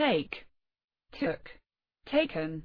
take, took, taken.